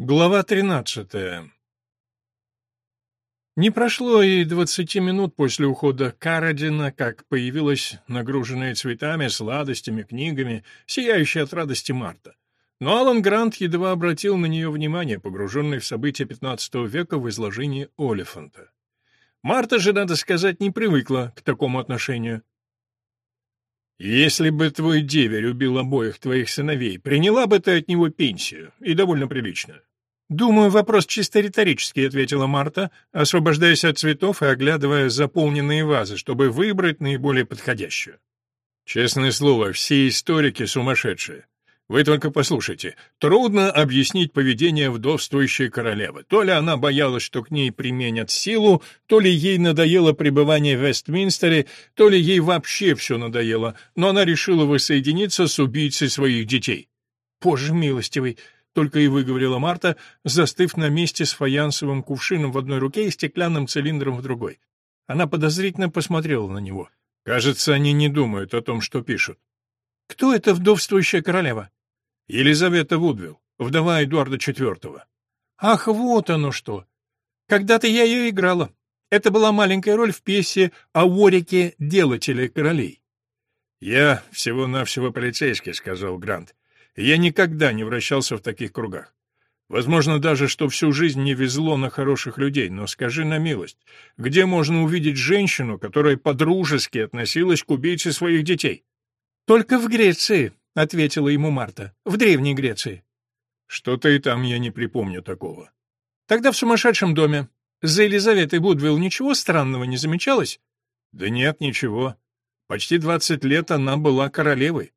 Глава 13. Не прошло и двадцати минут после ухода Карадина, как появилась нагруженная цветами, сладостями, книгами, сияющая от радости Марта. Но Алан Грант едва обратил на нее внимание, погруженный в события XV века в изложении Олифанта. Марта же, надо сказать, не привыкла к такому отношению. «Если бы твой деверь убил обоих твоих сыновей, приняла бы ты от него пенсию, и довольно прилично. «Думаю, вопрос чисто риторический», — ответила Марта, освобождаясь от цветов и оглядывая заполненные вазы, чтобы выбрать наиболее подходящую. «Честное слово, все историки сумасшедшие. Вы только послушайте. Трудно объяснить поведение вдовствующей королевы. То ли она боялась, что к ней применят силу, то ли ей надоело пребывание в Вестминстере, то ли ей вообще все надоело, но она решила воссоединиться с убийцей своих детей. Боже милостивый, только и выговорила Марта, застыв на месте с фаянсовым кувшином в одной руке и стеклянным цилиндром в другой. Она подозрительно посмотрела на него. Кажется, они не думают о том, что пишут. Кто эта вдовствующая королева? Елизавета Вудвилл, вдова Эдуарда IV. Ах, вот оно что. Когда-то я ее играла. Это была маленькая роль в пьесе о Ворике Делателе королей. «Я всего-навсего полицейский», — сказал Грант. Я никогда не вращался в таких кругах. Возможно даже, что всю жизнь не везло на хороших людей, но скажи на милость, где можно увидеть женщину, которая подружески относилась к убийце своих детей? Только в Греции, ответила ему Марта. В древней Греции. Что-то и там я не припомню такого. Тогда в сумасшедшем доме. За Елизаветой Будвилл ничего странного не замечалось? Да нет, ничего. Почти двадцать лет она была королевой.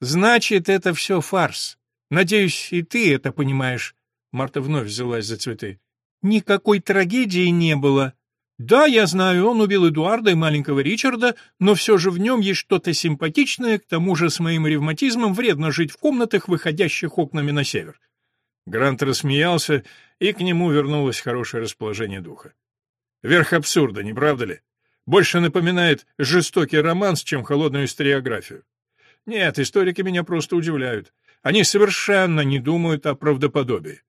Значит, это все фарс. Надеюсь, и ты это понимаешь. Марта вновь взялась за цветы. Никакой трагедии не было. Да, я знаю, он убил Эдуарда и маленького Ричарда, но все же в нем есть что-то симпатичное, к тому же с моим ревматизмом вредно жить в комнатах, выходящих окнами на север. Грант рассмеялся, и к нему вернулось хорошее расположение духа. Верх абсурда, не правда ли? Больше напоминает жестокий романс, чем холодную историографию. Нет, историки меня просто удивляют. Они совершенно не думают о правдоподобии.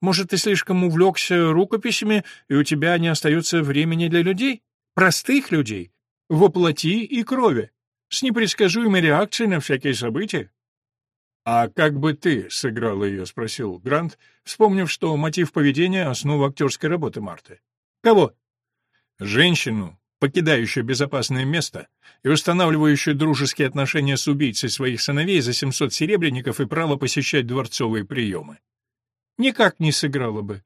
Может, ты слишком увлекся рукописями, и у тебя не остается времени для людей? Простых людей, воплоти и крови, с непредсказуемой реакцией на всякие события? «А как бы ты сыграл ее?» — спросил Грант, вспомнив, что мотив поведения — основа актерской работы Марты. «Кого?» «Женщину, покидающую безопасное место и устанавливающую дружеские отношения с убийцей своих сыновей за 700 серебряников и право посещать дворцовые приемы. Никак не сыграла бы.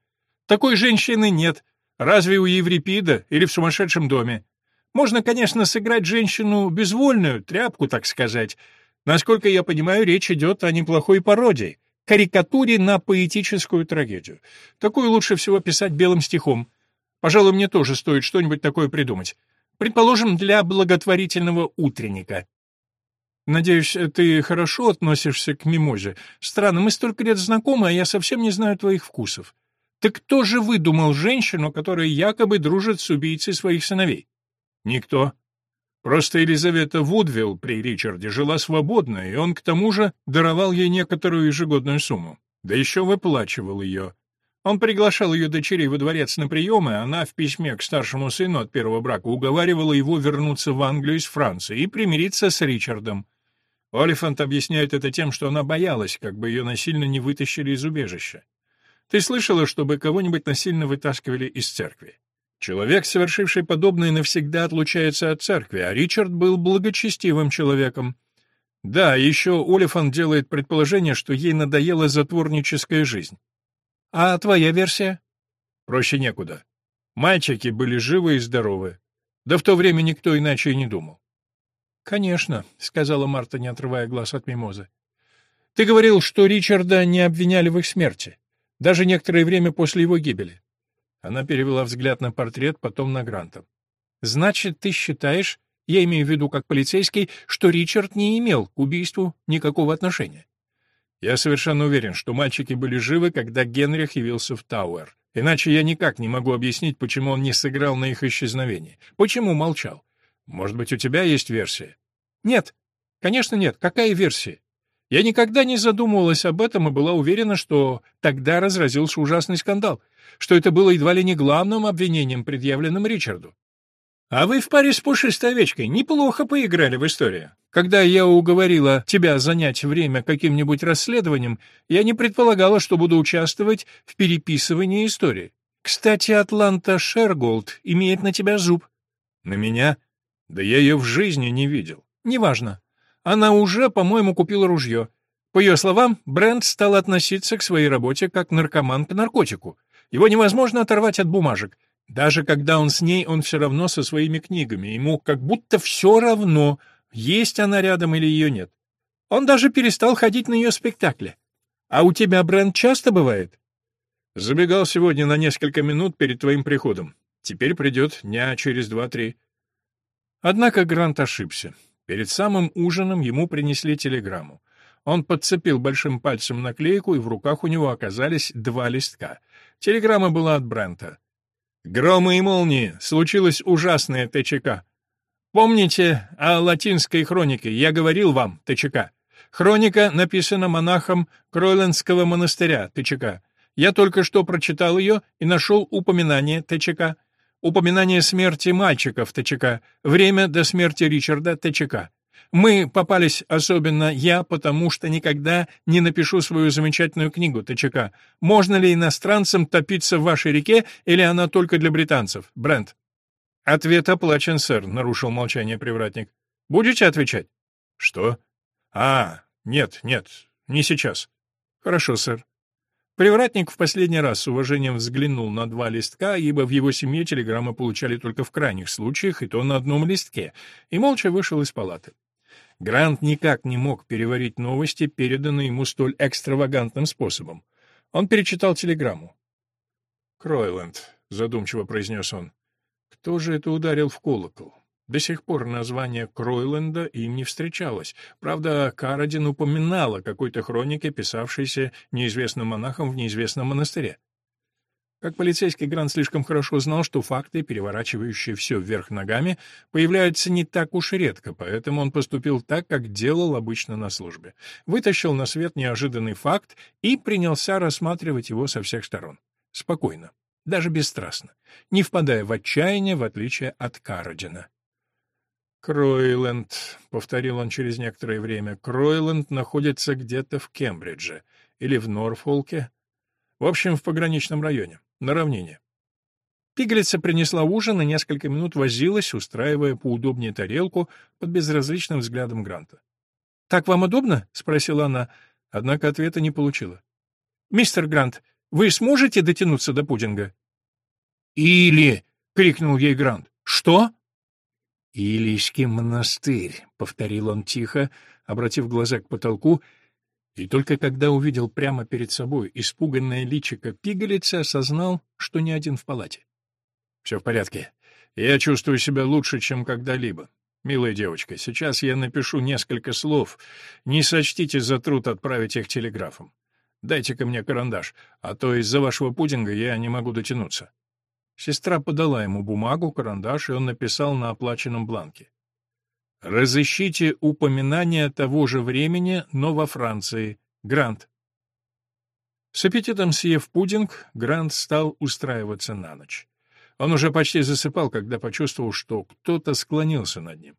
Такой женщины нет, разве у Еврипида или в сумасшедшем доме. Можно, конечно, сыграть женщину безвольную, тряпку, так сказать. Насколько я понимаю, речь идет о неплохой пародии, карикатуре на поэтическую трагедию. Такую лучше всего писать белым стихом — Пожалуй, мне тоже стоит что-нибудь такое придумать. Предположим, для благотворительного утренника. Надеюсь, ты хорошо относишься к мимозе. Странно, мы столько лет знакомы, а я совсем не знаю твоих вкусов. Так кто же выдумал женщину, которая якобы дружит с убийцей своих сыновей? Никто. Просто Елизавета Вудвилл при Ричарде жила свободно, и он к тому же даровал ей некоторую ежегодную сумму. Да еще выплачивал ее. Он приглашал ее дочерей во дворец на приемы, она в письме к старшему сыну от первого брака уговаривала его вернуться в Англию из Франции и примириться с Ричардом. Олифант объясняет это тем, что она боялась, как бы ее насильно не вытащили из убежища. Ты слышала, чтобы кого-нибудь насильно вытаскивали из церкви? Человек, совершивший подобное, навсегда отлучается от церкви, а Ричард был благочестивым человеком. Да, еще Олифант делает предположение, что ей надоела затворническая жизнь. А твоя версия? Проще некуда. Мальчики были живы и здоровы. Да в то время никто иначе и не думал. Конечно, сказала Марта, не отрывая глаз от мимозы. Ты говорил, что Ричарда не обвиняли в их смерти, даже некоторое время после его гибели. Она перевела взгляд на портрет, потом на Гранта. Значит, ты считаешь, я имею в виду как полицейский, что Ричард не имел к убийству никакого отношения? Я совершенно уверен, что мальчики были живы, когда Генрих явился в Тауэр. Иначе я никак не могу объяснить, почему он не сыграл на их исчезновении. Почему молчал? Может быть, у тебя есть версия? Нет. Конечно, нет. Какая версия? Я никогда не задумывалась об этом и была уверена, что тогда разразился ужасный скандал, что это было едва ли не главным обвинением, предъявленным Ричарду. А вы в паре с пушистой овечкой неплохо поиграли в историю. Когда я уговорила тебя занять время каким-нибудь расследованием, я не предполагала, что буду участвовать в переписывании истории. Кстати, Атланта Шерголд имеет на тебя зуб. На меня? Да я ее в жизни не видел. Неважно. Она уже, по-моему, купила ружье. По ее словам, Брент стал относиться к своей работе как наркоман к наркотику. Его невозможно оторвать от бумажек. Даже когда он с ней, он все равно со своими книгами. Ему как будто все равно, есть она рядом или ее нет. Он даже перестал ходить на ее спектакли. А у тебя Брент часто бывает? Забегал сегодня на несколько минут перед твоим приходом. Теперь придет дня через два-три. Однако Грант ошибся. Перед самым ужином ему принесли телеграмму. Он подцепил большим пальцем наклейку, и в руках у него оказались два листка. Телеграмма была от Брента. «Громы и молнии! Случилось ужасное ТЧК. Помните о латинской хронике? Я говорил вам, ТЧК. Хроника написана монахом Кройлендского монастыря, ТЧК. Я только что прочитал ее и нашел упоминание ТЧК. Упоминание смерти мальчика в ТЧК. Время до смерти Ричарда ТЧК. Мы попались, особенно я, потому что никогда не напишу свою замечательную книгу ТЧК. Можно ли иностранцам топиться в вашей реке, или она только для британцев? Брент. Ответ оплачен, сэр, нарушил молчание привратник. Будете отвечать? Что? А, нет, нет, не сейчас. Хорошо, сэр. Привратник в последний раз с уважением взглянул на два листка, ибо в его семье телеграммы получали только в крайних случаях, и то на одном листке, и молча вышел из палаты. Грант никак не мог переварить новости, переданные ему столь экстравагантным способом. Он перечитал телеграмму. «Кройленд», — задумчиво произнес он, — «кто же это ударил в колокол? До сих пор название Кройленда им не встречалось. Правда, Карадин упоминал о какой-то хронике, писавшейся неизвестным монахом в неизвестном монастыре. Как полицейский Грант слишком хорошо знал, что факты, переворачивающие все вверх ногами, появляются не так уж редко, поэтому он поступил так, как делал обычно на службе. Вытащил на свет неожиданный факт и принялся рассматривать его со всех сторон. Спокойно, даже бесстрастно, не впадая в отчаяние, в отличие от Карадина. «Кройленд», — повторил он через некоторое время, — «Кройленд находится где-то в Кембридже или в Норфолке, в общем, в пограничном районе, на равнине». Пигалица принесла ужин и несколько минут возилась, устраивая поудобнее тарелку под безразличным взглядом Гранта. «Так вам удобно?» — спросила она, однако ответа не получила. «Мистер Грант, вы сможете дотянуться до пудинга?» «Или!» — крикнул ей Грант. «Что?» «Илийский монастырь», — повторил он тихо, обратив глаза к потолку, и только когда увидел прямо перед собой испуганное личико пигалицы, осознал, что не один в палате. «Все в порядке. Я чувствую себя лучше, чем когда-либо. Милая девочка, сейчас я напишу несколько слов. Не сочтите за труд отправить их телеграфом. Дайте-ка мне карандаш, а то из-за вашего пудинга я не могу дотянуться». Сестра подала ему бумагу, карандаш, и он написал на оплаченном бланке. «Разыщите упоминание того же времени, но во Франции. Грант». С аппетитом съев пудинг, Грант стал устраиваться на ночь. Он уже почти засыпал, когда почувствовал, что кто-то склонился над ним.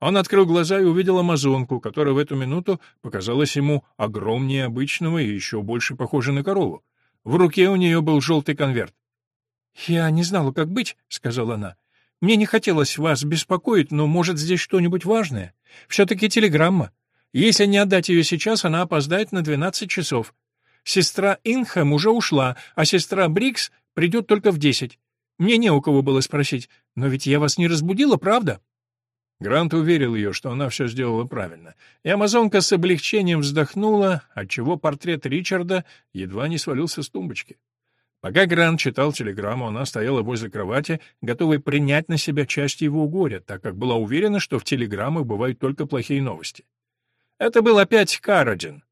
Он открыл глаза и увидел амазонку, которая в эту минуту показалась ему огромнее обычного и еще больше похожа на корову. В руке у нее был желтый конверт. «Я не знала, как быть», — сказала она. «Мне не хотелось вас беспокоить, но, может, здесь что-нибудь важное? Все-таки телеграмма. Если не отдать ее сейчас, она опоздает на двенадцать часов. Сестра Инхэм уже ушла, а сестра Брикс придет только в десять. Мне не у кого было спросить, но ведь я вас не разбудила, правда?» Грант уверил ее, что она все сделала правильно, и амазонка с облегчением вздохнула, отчего портрет Ричарда едва не свалился с тумбочки. Пока Грант читал телеграмму, она стояла возле кровати, готовая принять на себя часть его горя, так как была уверена, что в телеграммах бывают только плохие новости. Это был опять Карадин.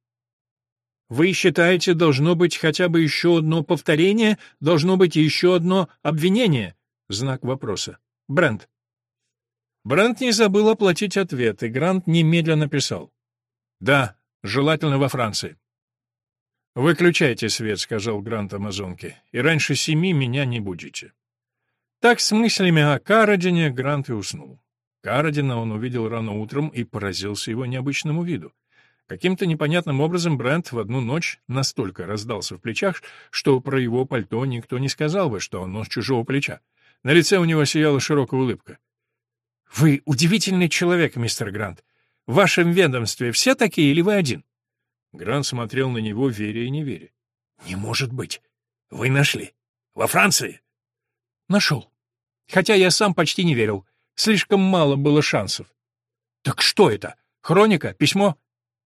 «Вы считаете, должно быть хотя бы еще одно повторение, должно быть еще одно обвинение?» Знак вопроса. Брент. Брент не забыл оплатить ответ, и Грант немедленно писал. «Да, Желательно во Франции. «Выключайте свет», — сказал Грант Амазонке, — «и раньше семи меня не будете». Так с мыслями о Карадине Грант и уснул. Карадина он увидел рано утром и поразился его необычному виду. Каким-то непонятным образом Брент в одну ночь настолько раздался в плечах, что про его пальто никто не сказал бы, что он нос чужого плеча. На лице у него сияла широкая улыбка. «Вы удивительный человек, мистер Грант. В вашем ведомстве все такие или вы один?» Грант смотрел на него, веря и не веря. «Не может быть. Вы нашли. Во Франции?» «Нашел. Хотя я сам почти не верил. Слишком мало было шансов». «Так что это? Хроника? Письмо?»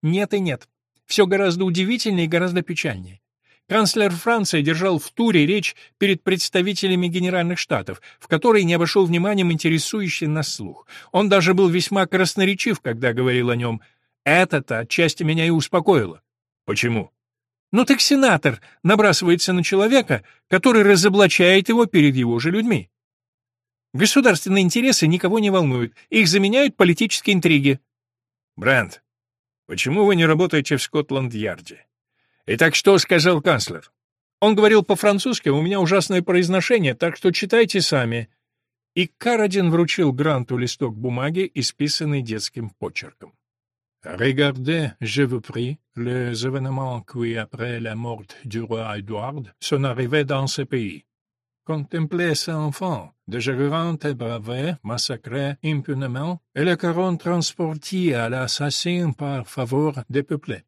«Нет и нет. Все гораздо удивительнее и гораздо печальнее. Канцлер Франции держал в туре речь перед представителями Генеральных Штатов, в которой не обошел вниманием интересующий нас слух. Он даже был весьма красноречив, когда говорил о нем. Это-то отчасти меня и успокоило. Почему? Ну так сенатор набрасывается на человека, который разоблачает его перед его же людьми. Государственные интересы никого не волнуют, их заменяют политические интриги. Брент, почему вы не работаете в Скотланд-Ярде? Итак, что сказал канцлер? Он говорил по-французски, у меня ужасное произношение, так что читайте сами. И Карадин вручил Гранту листок бумаги, исписанный детским почерком. Regardez, je vous prie, les événements qui, après la mort du roi Édouard, sont arrivés dans ce pays. Contemplez ces enfants, de grands et bravés, massacrés impunément, et le couronne transportés à l'assassin par faveur des peuples.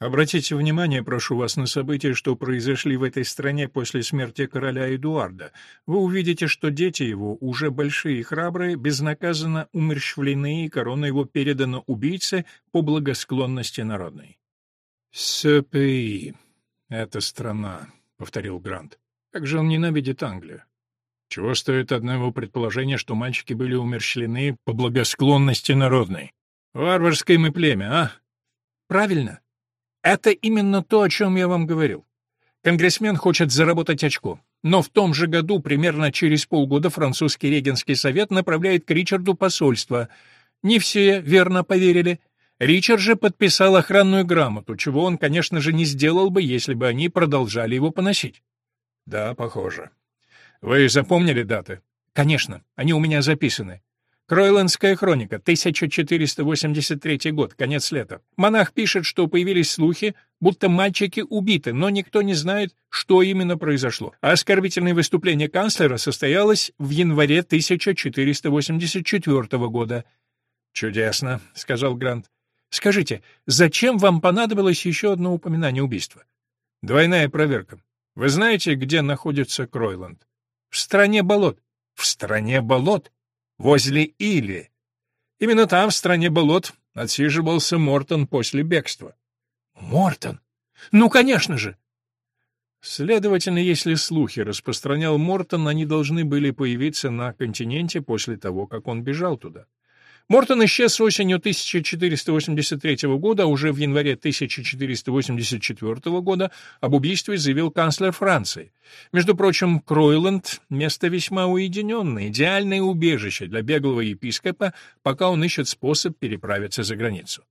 Обратите внимание, прошу вас, на события, что произошли в этой стране после смерти короля Эдуарда. Вы увидите, что дети его, уже большие и храбрые, безнаказанно умерщвлены, и корона его передана убийце по благосклонности народной. «Ce pays — это страна», — повторил Грант. «Как же он ненавидит Англию?» Чего стоит одно его предположение, что мальчики были умерщвлены по благосклонности народной? Варварское мы племя, а? Правильно. Это именно то, о чем я вам говорил. Конгрессмен хочет заработать очко. Но в том же году, примерно через полгода, французский регенский совет направляет к Ричарду посольство. Не все верно поверили. Ричард же подписал охранную грамоту, чего он, конечно же, не сделал бы, если бы они продолжали его поносить. Да, похоже. Вы запомнили даты? Конечно, они у меня записаны. Кройландская хроника, 1483 год, конец лета. Монах пишет, что появились слухи, будто мальчики убиты, но никто не знает, что именно произошло. А оскорбительное выступление канцлера состоялось в январе 1484 года. «Чудесно», — сказал Грант. «Скажите, зачем вам понадобилось еще одно упоминание убийства?» «Двойная проверка. Вы знаете, где находится Кройланд?» «В стране болот». «В стране болот?» Возле Или. Именно там, в стране болот, отсиживался Мортон после бегства. Мортон? Ну, конечно же! Следовательно, если слухи распространял Мортон, они должны были появиться на континенте после того, как он бежал туда. Мортон исчез осенью 1483 года, а уже в январе 1484 года об убийстве заявил канцлер Франции. Между прочим, Кройланд — место весьма уединенное, идеальное убежище для беглого епископа, пока он ищет способ переправиться за границу.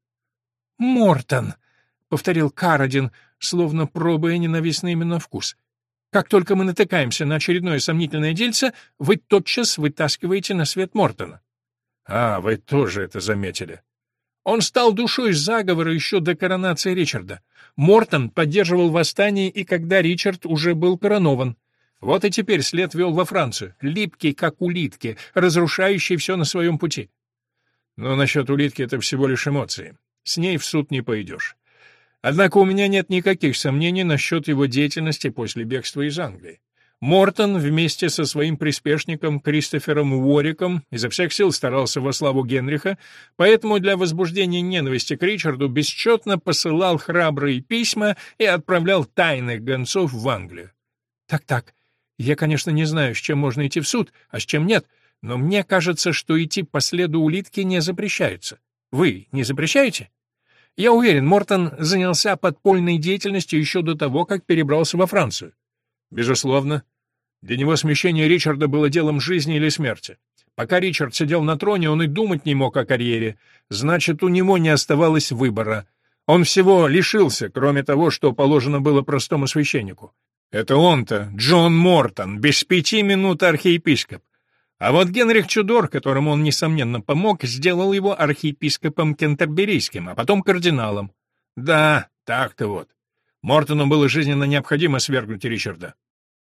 «Мортон!» — повторил Карадин, словно пробуя ненавистный именно вкус. «Как только мы натыкаемся на очередное сомнительное дельце, вы тотчас вытаскиваете на свет Мортона». А, вы тоже это заметили. Он стал душой заговора еще до коронации Ричарда. Мортон поддерживал восстание и когда Ричард уже был коронован. Вот и теперь след вел во Францию, липкий, как улитки, разрушающий все на своем пути. Но насчет улитки это всего лишь эмоции. С ней в суд не пойдешь. Однако у меня нет никаких сомнений насчет его деятельности после бегства из Англии. Мортон вместе со своим приспешником Кристофером Уориком изо всех сил старался во славу Генриха, поэтому для возбуждения ненависти к Ричарду бесчетно посылал храбрые письма и отправлял тайных гонцов в Англию. Так-так, я, конечно, не знаю, с чем можно идти в суд, а с чем нет, но мне кажется, что идти по следу улитки не запрещается. Вы не запрещаете? Я уверен, Мортон занялся подпольной деятельностью еще до того, как перебрался во Францию. Безусловно. Для него смещение Ричарда было делом жизни или смерти. Пока Ричард сидел на троне, он и думать не мог о карьере. Значит, у него не оставалось выбора. Он всего лишился, кроме того, что положено было простому священнику. Это он-то, Джон Мортон, без пяти минут архиепископ. А вот Генрих Чудор, которому он, несомненно, помог, сделал его архиепископом кентерберийским, а потом кардиналом. Да, так-то вот. Мортону было жизненно необходимо свергнуть Ричарда.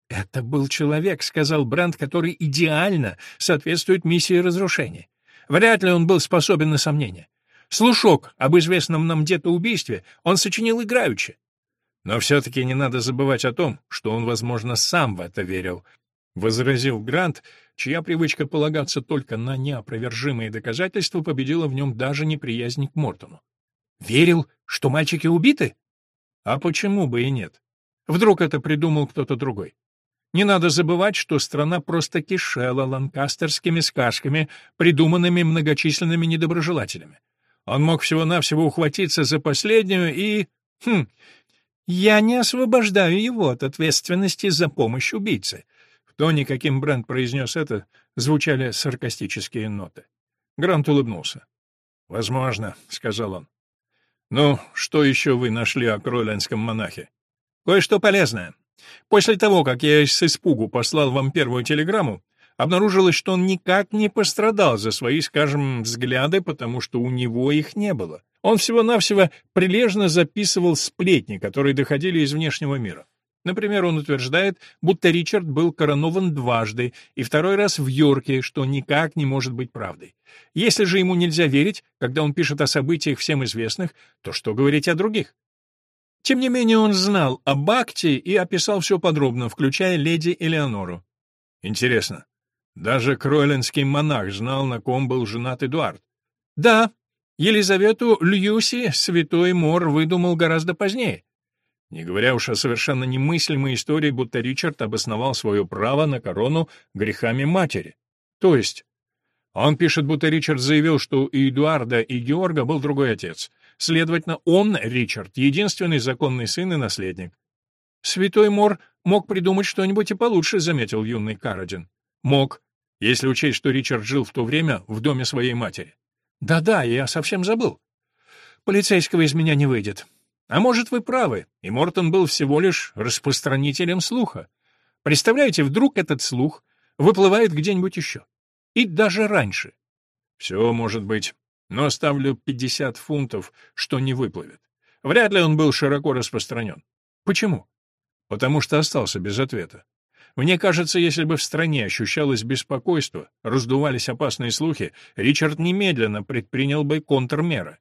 «Это был человек», — сказал Бранд, «который идеально соответствует миссии разрушения. Вряд ли он был способен на сомнения. Слушок об известном нам где-то убийстве он сочинил играючи. Но все-таки не надо забывать о том, что он, возможно, сам в это верил, — возразил Грант, чья привычка полагаться только на неопровержимые доказательства победила в нем даже неприязнь к Мортону. «Верил, что мальчики убиты?» «А почему бы и нет? Вдруг это придумал кто-то другой?» Не надо забывать, что страна просто кишела ланкастерскими сказками, придуманными многочисленными недоброжелателями. Он мог всего-навсего ухватиться за последнюю и... Хм, я не освобождаю его от ответственности за помощь убийце. Тони, каким Брент произнес это, звучали саркастические ноты. Грант улыбнулся. «Возможно», — сказал он. «Ну, что еще вы нашли о кролинском монахе?» «Кое-что полезное. После того, как я с испугу послал вам первую телеграмму, обнаружилось, что он никак не пострадал за свои, скажем, взгляды, потому что у него их не было. Он всего-навсего прилежно записывал сплетни, которые доходили из внешнего мира. Например, он утверждает, будто Ричард был коронован дважды и второй раз в Йорке, что никак не может быть правдой. Если же ему нельзя верить, когда он пишет о событиях всем известных, то что говорить о других? Тем не менее, он знал об акте и описал все подробно, включая леди Элеонору. Интересно, даже кройлинский монах знал, на ком был женат Эдуард? Да, Елизавету Льюси святой Мор выдумал гораздо позднее. Не говоря уж о совершенно немыслимой истории, будто Ричард обосновал свое право на корону грехами матери. То есть, он пишет, будто Ричард заявил, что у Эдуарда и Георга был другой отец. Следовательно, он, Ричард, единственный законный сын и наследник. «Святой Мор мог придумать что-нибудь и получше», — заметил юный Карадин. «Мог, если учесть, что Ричард жил в то время в доме своей матери». «Да-да, я совсем забыл. Полицейского из меня не выйдет. А может, вы правы, и Мортон был всего лишь распространителем слуха. Представляете, вдруг этот слух выплывает где-нибудь еще. И даже раньше. Все может быть, но ставлю 50 фунтов, что не выплывет. Вряд ли он был широко распространен. Почему? Потому что остался без ответа. Мне кажется, если бы в стране ощущалось беспокойство, раздувались опасные слухи, Ричард немедленно предпринял бы контрмеры.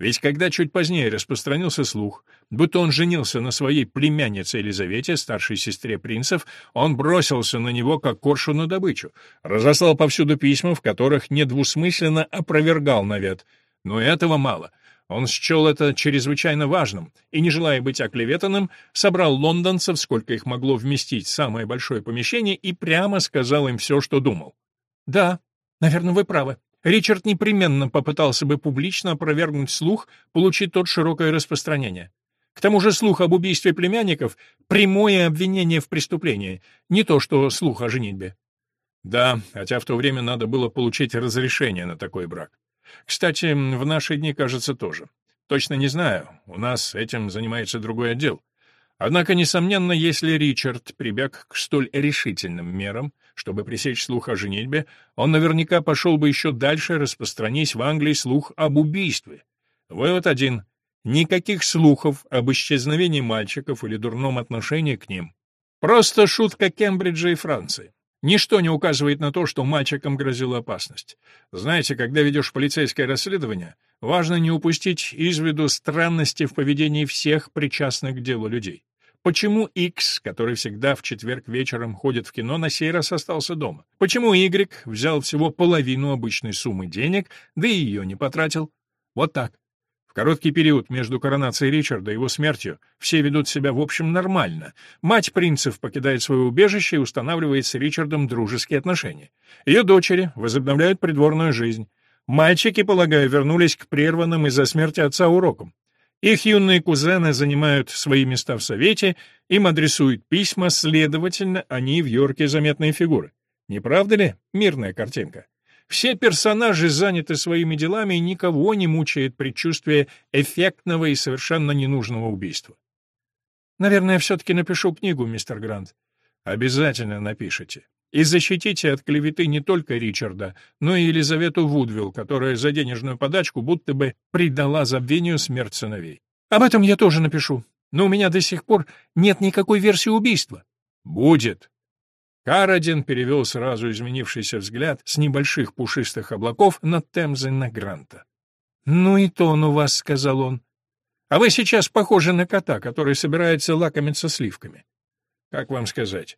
Ведь когда чуть позднее распространился слух, будто он женился на своей племяннице Елизавете, старшей сестре принцев, он бросился на него, как коршу на добычу, разослал повсюду письма, в которых недвусмысленно опровергал навет. Но этого мало. Он счел это чрезвычайно важным и, не желая быть оклеветанным, собрал лондонцев, сколько их могло вместить самое большое помещение, и прямо сказал им все, что думал. «Да, наверное, вы правы», Ричард непременно попытался бы публично опровергнуть слух, получить тот широкое распространение. К тому же слух об убийстве племянников — прямое обвинение в преступлении, не то что слух о женитьбе. Да, хотя в то время надо было получить разрешение на такой брак. Кстати, в наши дни, кажется, тоже. Точно не знаю, у нас этим занимается другой отдел. Однако, несомненно, если Ричард прибег к столь решительным мерам, чтобы пресечь слух о женитьбе, он наверняка пошел бы еще дальше, распространить в Англии слух об убийстве. Вывод один. Никаких слухов об исчезновении мальчиков или дурном отношении к ним. Просто шутка Кембриджа и Франции. Ничто не указывает на то, что мальчикам грозила опасность. Знаете, когда ведешь полицейское расследование, важно не упустить из виду странности в поведении всех причастных к делу людей. Почему X, который всегда в четверг вечером ходит в кино, на сей раз остался дома? Почему Y взял всего половину обычной суммы денег, да и ее не потратил? Вот так. В короткий период между коронацией Ричарда и его смертью все ведут себя, в общем, нормально. Мать принцев покидает свое убежище и устанавливает с Ричардом дружеские отношения. Ее дочери возобновляют придворную жизнь. Мальчики, полагаю, вернулись к прерванным из-за смерти отца урокам. Их юные кузены занимают свои места в Совете, им адресуют письма, следовательно, они в Йорке заметные фигуры. Не правда ли мирная картинка? Все персонажи заняты своими делами, и никого не мучает предчувствие эффектного и совершенно ненужного убийства. Наверное, все-таки напишу книгу, мистер Грант. Обязательно напишите. И защитите от клеветы не только Ричарда, но и Елизавету Вудвилл, которая за денежную подачку будто бы предала забвению смерть сыновей. Об этом я тоже напишу. Но у меня до сих пор нет никакой версии убийства. Будет. Карадин перевел сразу изменившийся взгляд с небольших пушистых облаков над Темзой на Гранта. «Ну и то он у вас», — сказал он. А вы сейчас похожи на кота, который собирается лакомиться сливками. Как вам сказать?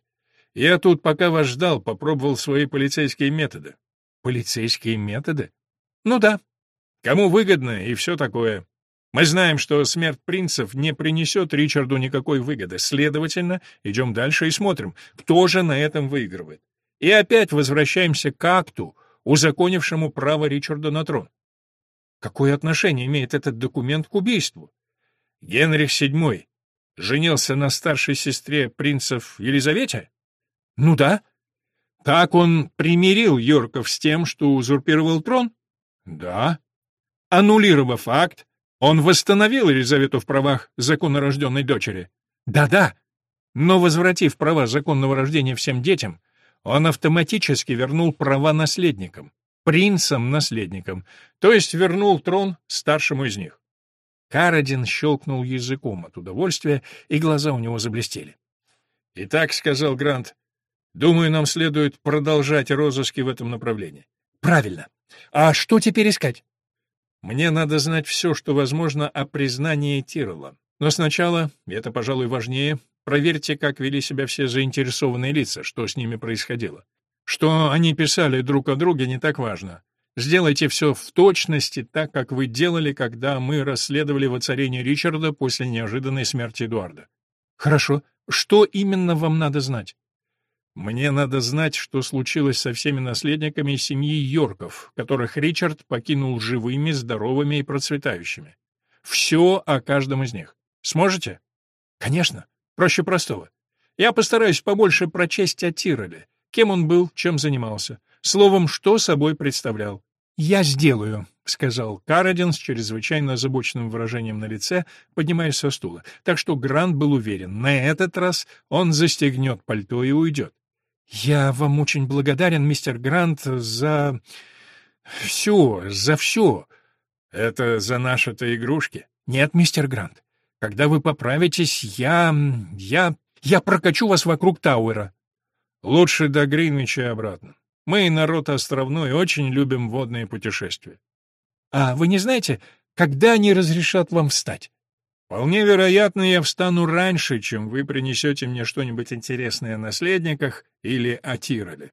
Я тут, пока вас ждал, попробовал свои полицейские методы. Полицейские методы? Ну да. Кому выгодно и все такое. Мы знаем, что смерть принцев не принесет Ричарду никакой выгоды. Следовательно, идем дальше и смотрим, кто же на этом выигрывает. И опять возвращаемся к акту, узаконившему право Ричарда на трон. Какое отношение имеет этот документ к убийству? Генрих VII женился на старшей сестре принцев Елизавете? Ну да. Так он примирил Йорков с тем, что узурпировал трон? Да. Аннулировав акт, он восстановил Елизавету в правах законнорожденной дочери? Да-да. Но возвратив права законного рождения всем детям, он автоматически вернул права наследникам, принцам-наследникам, то есть вернул трон старшему из них. Карадин щелкнул языком от удовольствия, и глаза у него заблестели. «Итак», — сказал Грант, — «думаю, нам следует продолжать розыски в этом направлении». «Правильно. А что теперь искать?» «Мне надо знать все, что возможно о признании Тирола. Но сначала, и это, пожалуй, важнее, проверьте, как вели себя все заинтересованные лица, что с ними происходило. Что они писали друг о друге, не так важно. Сделайте все в точности так, как вы делали, когда мы расследовали воцарение Ричарда после неожиданной смерти Эдуарда. Хорошо. Что именно вам надо знать? Мне надо знать, что случилось со всеми наследниками семьи Йорков, которых Ричард покинул живыми, здоровыми и процветающими. Все о каждом из них. Сможете? Конечно. Проще простого. Я постараюсь побольше прочесть о Тироле, кем он был, чем занимался. Словом, что собой представлял. «Я сделаю», — сказал Карадин с чрезвычайно озабоченным выражением на лице, поднимаясь со стула. Так что Грант был уверен, на этот раз он застегнет пальто и уйдет. «Я вам очень благодарен, мистер Грант, за... все, за все. Это за наши-то игрушки?» «Нет, мистер Грант. Когда вы поправитесь, я... я... я прокачу вас вокруг Тауэра». «Лучше до Гринвича и обратно. Мы, народ островной, очень любим водные путешествия. А вы не знаете, когда они разрешат вам встать? Вполне вероятно, я встану раньше, чем вы принесете мне что-нибудь интересное о наследниках или о Тироле.